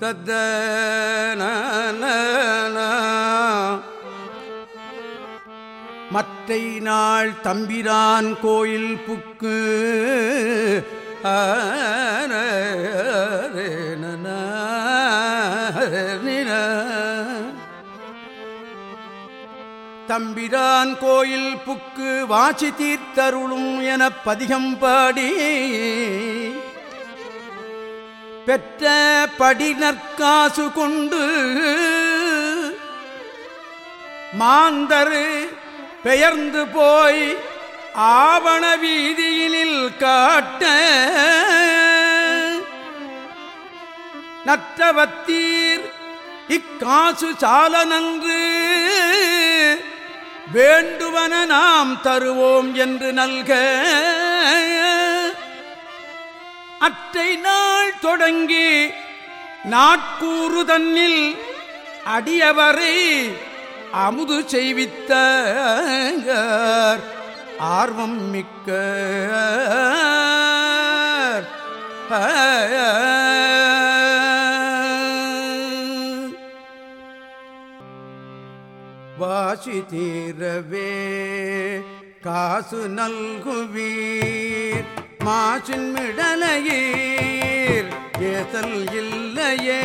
தத்த மற்றை நாள் தம்பிரான் கோயில் புக்கு. தம்பிரான் கோயில் புக்கு வாசி தீர்த்தருளும் எனப் பதிகம் பாடி. பெற்ற படிநற்காசு கொண்டு மாந்தரு பெயர்ந்து போய் ஆவண வீதியினில் காட்ட நற்றவத்தீர் இக்காசு சால நன்று வேண்டுவன நாம் தருவோம் என்று நல்க அற்றை நாள் தொடங்கி நாட்கூறு தன்னில் அடியவரை அமுது செய்வித்த ஆர்வம் மிக்க வாசி தீரவே காசு நல்குவீர். மாசின் மிடலையீர் ஏசல் இல்லையே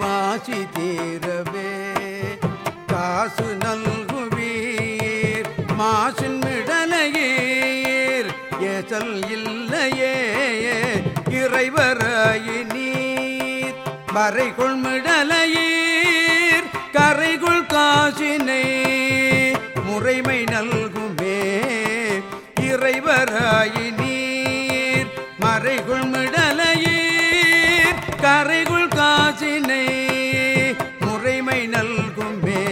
வாசி தீரவே. காசு நல்குவீர் மாசின் மிடலையீர் ஏசல் இல்லையே இறைவராயினீர் வரைகொள் மிடலையீர் கரைகுள் காசினை முறைமை நல்குமே. இறைவராயினீர் கரைகுள் மிடலையீர் கரைகுள் காசினை முறைமை நல்குமே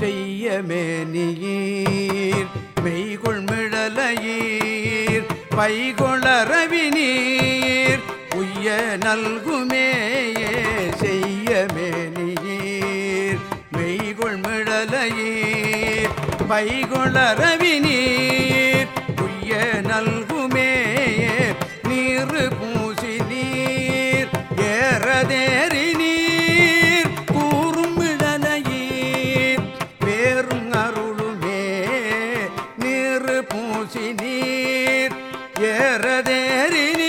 செய்ய மேனியீர் மெய்குள் மிடலையீர் பைகொளரவி நீர் உய்ய நல்குமேயே. செய்ய பைகொளரவி நீர் உய்ய நல்குமே நீர் பூசி நீர் ஏறதேறி நீர் கூறும் இடலையீர் பேரும் அருளுமே நீர் பூசி நீர் ஏறதேறி நீர்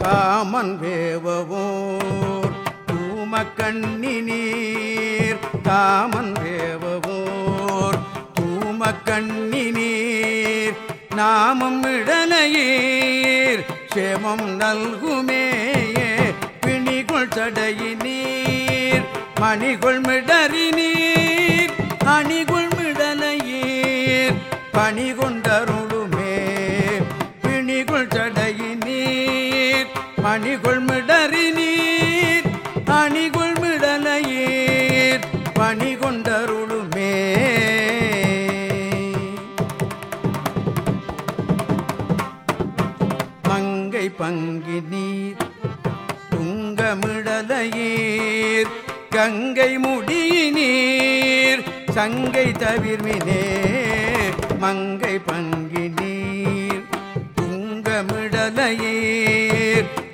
காமன் வேவவோர் தூமக்கண்ணி நீர் காமன் வேவவோர் தூமக்கண்ணி நீர் நாமம் இடலையீர் சேமம் நல்குமே பிணிகொள் சடையி நீர் மணிகொள் மிடறி நீர் அணிகொள் மிடலையீர் பணி கொண்டருளுமே பணிகொள்மிடறி நீர் அணிகொள்மிடலையீர் பணி கொண்டருளுமே மங்கை பங்கி நீர் துங்கமிடலையீர் கங்கை முடியினீர் சங்கை தவிர்வினே மங்கை பங்கி நீர் துங்கமிடலையீர்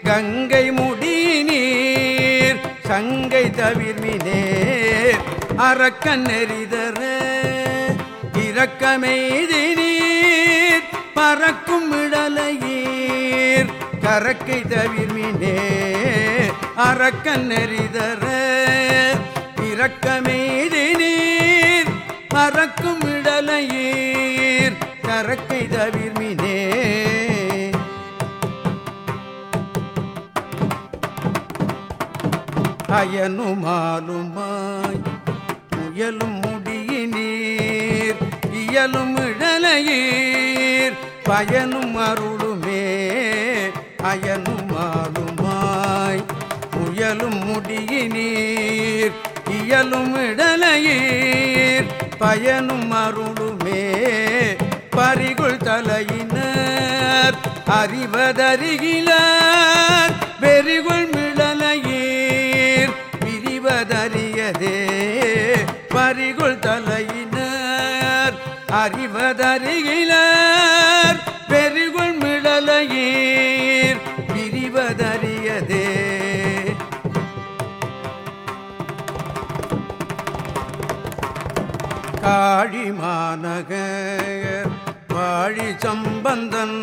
கங்கை முடி நீர் சங்கை தவிர்மினே அரக்கன் நெறிதர இரக்கமெய்தி நீர் பறக்கும் விடலையீர் கரக்கை தவிர்மினே அரக்கன் நெறிதர இரக்கமெய்தி நீர் பறக்கும் விடலையீர் கரக்கை தவிர்மினே அயனுமாலுமாய் முயலும் முடியினீர் இயலும் இழலையீர். பயனும் அருளுமே அயனுமாலுமாய் முயலும் முடியினீர் இயலும் இடலையீர் பயனும் அருளுமே பரிகுள் தலையினர் அறிவதறிகிலார். அறிகுள் தலையினர் அறிவதறிகிலர் பெருகுள் மிடலையீர் பிரிவதறியதே. காழிமாநகர் வாழி சம்பந்தன்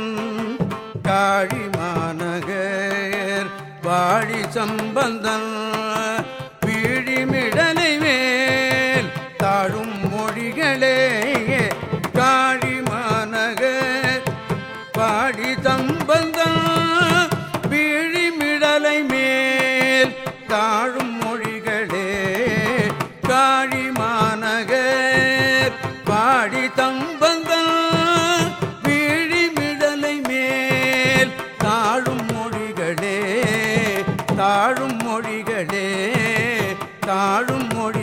காழிமாநகர் வாழி சம்பந்தன் பாடி சம்பந்தன் பீழிமிடலை மேல் தாழும் மொழிகளே காழி மாநகர் பாடி தம்பந்தன் பீழிமிடலை மேல் தாழும் மொழிகளே தாழும் மொழிகளே தாழும் மொழி